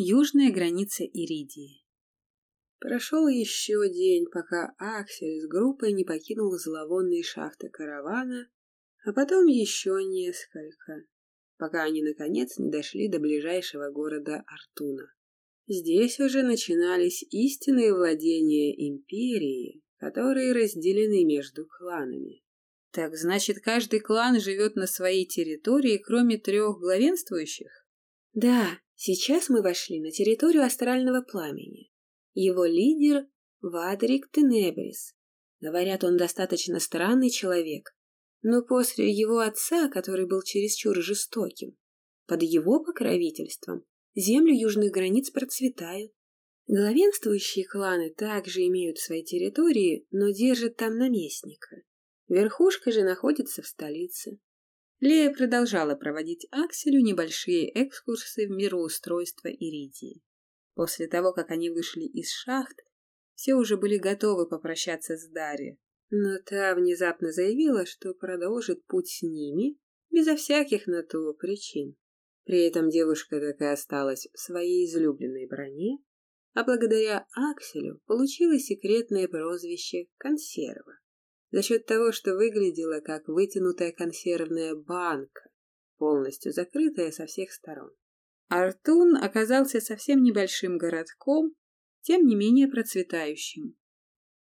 южная граница Иридии. Прошел еще день, пока Аксель с группой не покинул зловонные шахты каравана, а потом еще несколько, пока они, наконец, не дошли до ближайшего города Артуна. Здесь уже начинались истинные владения империи, которые разделены между кланами. Так значит, каждый клан живет на своей территории, кроме трех главенствующих? Да, сейчас мы вошли на территорию астрального пламени. Его лидер — Вадрик Тенебрис. Говорят, он достаточно странный человек, но после его отца, который был чересчур жестоким, под его покровительством земли южных границ процветают. Главенствующие кланы также имеют свои территории, но держат там наместника. Верхушка же находится в столице. Лея продолжала проводить Акселю небольшие экскурсы в мироустройство Иридии. После того, как они вышли из шахт, все уже были готовы попрощаться с Дарьей, но та внезапно заявила, что продолжит путь с ними безо всяких на то причин. При этом девушка так и осталась в своей излюбленной броне, а благодаря Акселю получила секретное прозвище «консерва» за счет того, что выглядела как вытянутая консервная банка, полностью закрытая со всех сторон. Артун оказался совсем небольшим городком, тем не менее процветающим.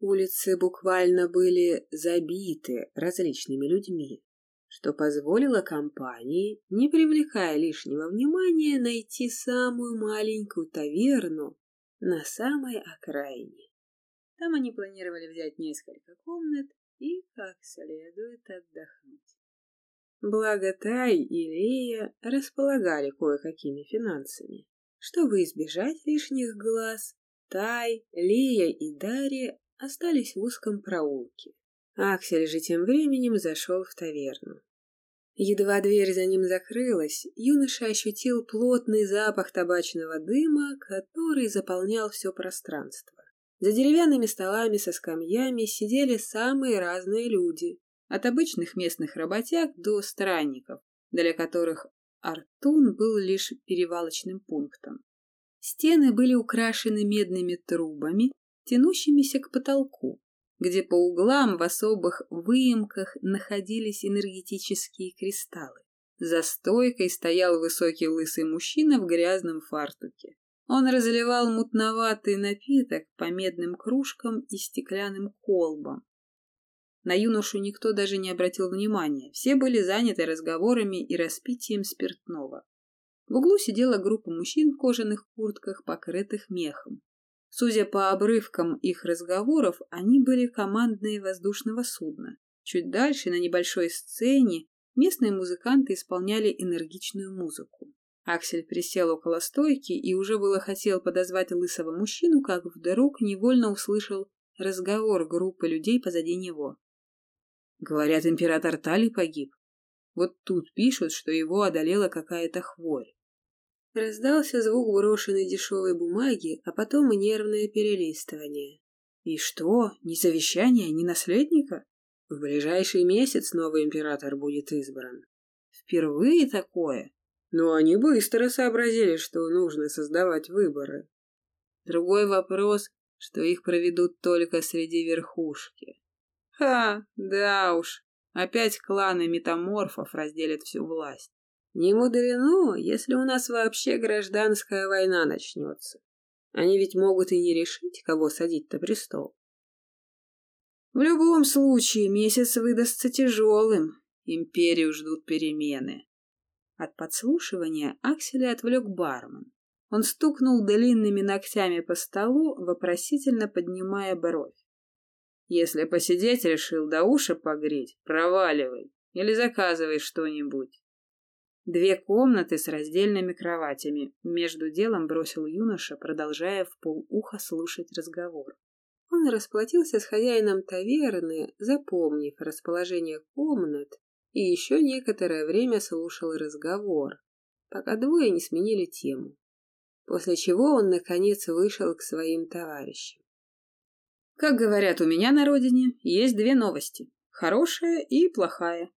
Улицы буквально были забиты различными людьми, что позволило компании, не привлекая лишнего внимания, найти самую маленькую таверну на самой окраине. Там они планировали взять несколько комнат и как следует отдохнуть. Благо Тай и Лея располагали кое-какими финансами. Чтобы избежать лишних глаз, Тай, Лея и Дарья остались в узком проулке. Аксель же тем временем зашел в таверну. Едва дверь за ним закрылась, юноша ощутил плотный запах табачного дыма, который заполнял все пространство. За деревянными столами со скамьями сидели самые разные люди, от обычных местных работяг до странников, для которых Артун был лишь перевалочным пунктом. Стены были украшены медными трубами, тянущимися к потолку, где по углам в особых выемках находились энергетические кристаллы. За стойкой стоял высокий лысый мужчина в грязном фартуке. Он разливал мутноватый напиток по медным кружкам и стеклянным колбам. На юношу никто даже не обратил внимания, все были заняты разговорами и распитием спиртного. В углу сидела группа мужчин в кожаных куртках, покрытых мехом. Судя по обрывкам их разговоров, они были командные воздушного судна. Чуть дальше, на небольшой сцене, местные музыканты исполняли энергичную музыку. Аксель присел около стойки и уже было хотел подозвать лысого мужчину, как вдруг невольно услышал разговор группы людей позади него. Говорят, император Тали погиб. Вот тут пишут, что его одолела какая-то хворь. Раздался звук брошенной дешевой бумаги, а потом и нервное перелистывание. И что, ни завещания, ни наследника? В ближайший месяц новый император будет избран. Впервые такое. Но они быстро сообразили, что нужно создавать выборы. Другой вопрос, что их проведут только среди верхушки. Ха, да уж, опять кланы метаморфов разделят всю власть. Не мудрено, если у нас вообще гражданская война начнется. Они ведь могут и не решить, кого садить на престол. В любом случае, месяц выдастся тяжелым. Империю ждут перемены. От подслушивания Акселя отвлек бармен. Он стукнул длинными ногтями по столу, вопросительно поднимая бровь. Если посидеть решил до уши погреть, проваливай или заказывай что-нибудь. Две комнаты с раздельными кроватями. Между делом бросил юноша, продолжая в полуха слушать разговор. Он расплатился с хозяином таверны, запомнив расположение комнат, и еще некоторое время слушал разговор, пока двое не сменили тему. После чего он, наконец, вышел к своим товарищам. Как говорят у меня на родине, есть две новости. Хорошая и плохая.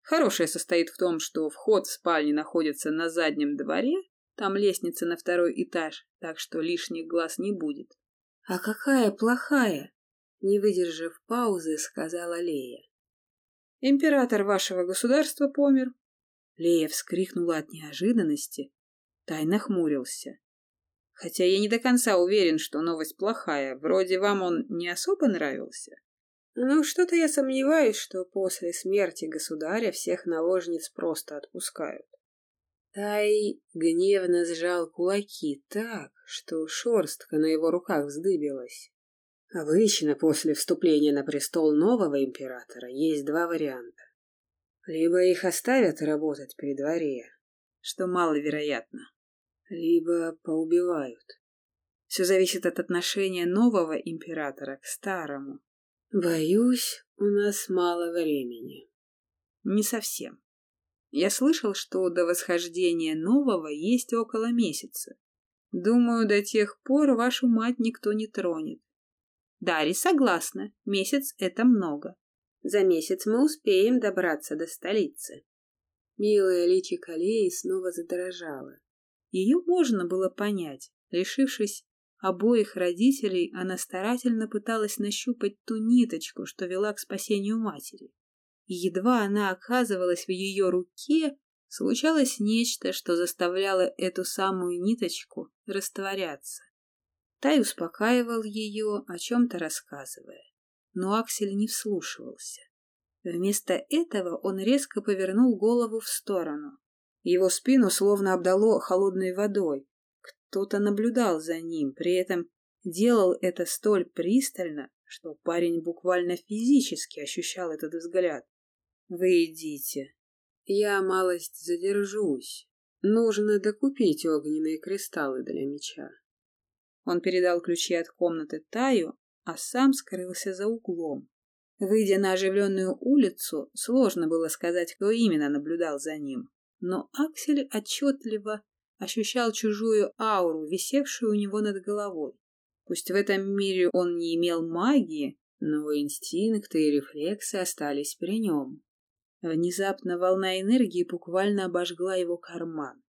Хорошее состоит в том, что вход в спальню находится на заднем дворе, Там лестница на второй этаж, так что лишних глаз не будет. — А какая плохая? — не выдержав паузы, сказала Лея. — Император вашего государства помер. Лея вскрикнула от неожиданности. Тай нахмурился. Хотя я не до конца уверен, что новость плохая. Вроде вам он не особо нравился. Ну, что-то я сомневаюсь, что после смерти государя всех наложниц просто отпускают. Тай гневно сжал кулаки так, что шерстка на его руках вздыбилась. Обычно после вступления на престол нового императора есть два варианта. Либо их оставят работать при дворе, что маловероятно, либо поубивают. Все зависит от отношения нового императора к старому. Боюсь, у нас мало времени. Не совсем. Я слышал, что до восхождения нового есть около месяца. Думаю, до тех пор вашу мать никто не тронет. Дари согласна, месяц — это много. За месяц мы успеем добраться до столицы. Милая личико Леи снова задорожала. Ее можно было понять. Лишившись обоих родителей, она старательно пыталась нащупать ту ниточку, что вела к спасению матери. И едва она оказывалась в ее руке, случалось нечто, что заставляло эту самую ниточку растворяться. Тай успокаивал ее, о чем-то рассказывая. Но Аксель не вслушивался. Вместо этого он резко повернул голову в сторону. Его спину словно обдало холодной водой. Кто-то наблюдал за ним, при этом делал это столь пристально, что парень буквально физически ощущал этот взгляд. «Вы идите. Я малость задержусь. Нужно докупить огненные кристаллы для меча». Он передал ключи от комнаты Таю, а сам скрылся за углом. Выйдя на оживленную улицу, сложно было сказать, кто именно наблюдал за ним но Аксель отчетливо ощущал чужую ауру, висевшую у него над головой. Пусть в этом мире он не имел магии, но инстинкты и рефлексы остались при нем. Внезапно волна энергии буквально обожгла его карман.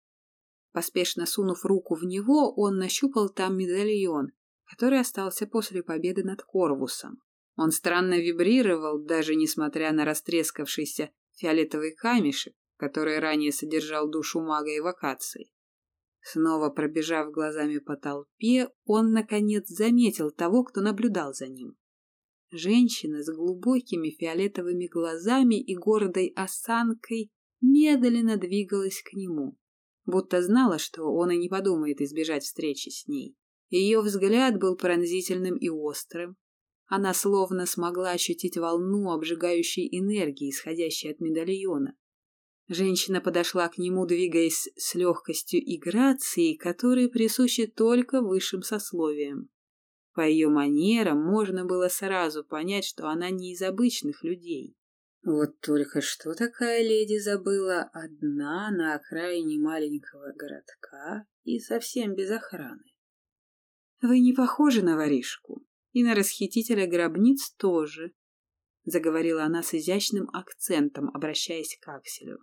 Поспешно сунув руку в него, он нащупал там медальон, который остался после победы над Корвусом. Он странно вибрировал, даже несмотря на растрескавшийся фиолетовый камешек, который ранее содержал душу мага эвокации. Снова пробежав глазами по толпе, он, наконец, заметил того, кто наблюдал за ним. Женщина с глубокими фиолетовыми глазами и гордой осанкой медленно двигалась к нему, будто знала, что он и не подумает избежать встречи с ней. Ее взгляд был пронзительным и острым. Она словно смогла ощутить волну обжигающей энергии, исходящей от медальона. Женщина подошла к нему, двигаясь с легкостью и грацией, которые присущи только высшим сословиям. По ее манерам можно было сразу понять, что она не из обычных людей. Вот только что такая леди забыла одна на окраине маленького городка и совсем без охраны. «Вы не похожи на воришку, и на расхитителя гробниц тоже», — заговорила она с изящным акцентом, обращаясь к Акселю.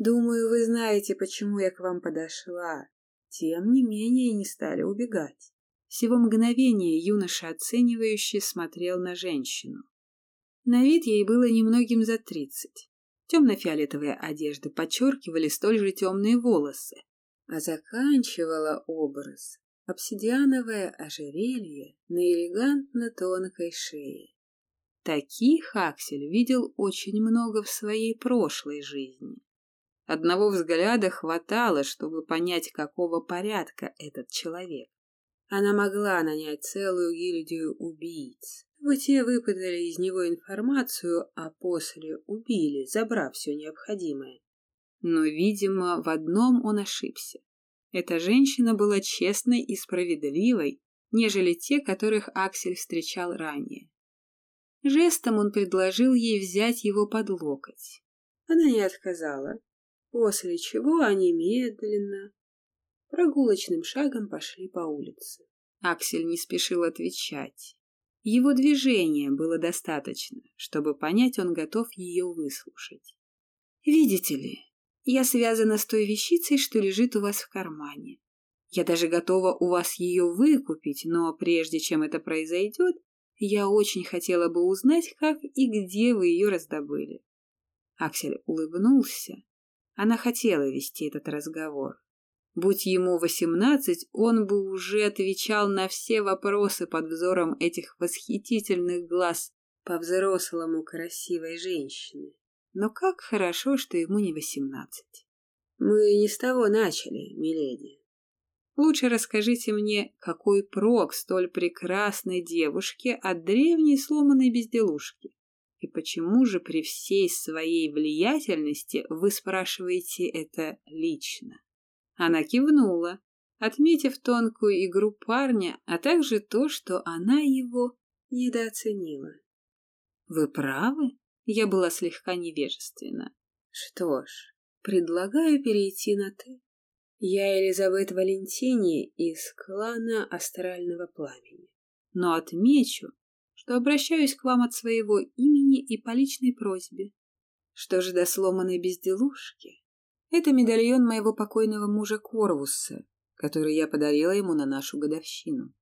Думаю, вы знаете, почему я к вам подошла. Тем не менее не стали убегать. Всего мгновение юноша оценивающе смотрел на женщину. На вид ей было немногим за тридцать. Темно-фиолетовые одежды подчеркивали столь же темные волосы. А заканчивала образ обсидиановое ожерелье на элегантно тонкой шее. Таких Аксель видел очень много в своей прошлой жизни. Одного взгляда хватало, чтобы понять, какого порядка этот человек. Она могла нанять целую гильдию убийц, чтобы те выпытали из него информацию, а после убили, забрав все необходимое. Но, видимо, в одном он ошибся. Эта женщина была честной и справедливой, нежели те, которых Аксель встречал ранее. Жестом он предложил ей взять его под локоть. Она не отказала, после чего они медленно, прогулочным шагом пошли по улице. Аксель не спешил отвечать. Его движения было достаточно, чтобы понять, он готов ее выслушать. «Видите ли, Я связана с той вещицей, что лежит у вас в кармане. Я даже готова у вас ее выкупить, но прежде чем это произойдет, я очень хотела бы узнать, как и где вы ее раздобыли. Аксель улыбнулся. Она хотела вести этот разговор. Будь ему восемнадцать, он бы уже отвечал на все вопросы под взором этих восхитительных глаз по-взрослому красивой женщины. Но как хорошо, что ему не восемнадцать. Мы не с того начали, миледи. Лучше расскажите мне, какой прок столь прекрасной девушке от древней сломанной безделушки? И почему же при всей своей влиятельности вы спрашиваете это лично? Она кивнула, отметив тонкую игру парня, а также то, что она его недооценила. Вы правы, я была слегка невежественна. Что ж, предлагаю перейти на «ты». Я Элизабет Валентини из клана Астрального Пламени. Но отмечу, что обращаюсь к вам от своего имени и по личной просьбе. Что же до сломанной безделушки? Это медальон моего покойного мужа Корвуса, который я подарила ему на нашу годовщину.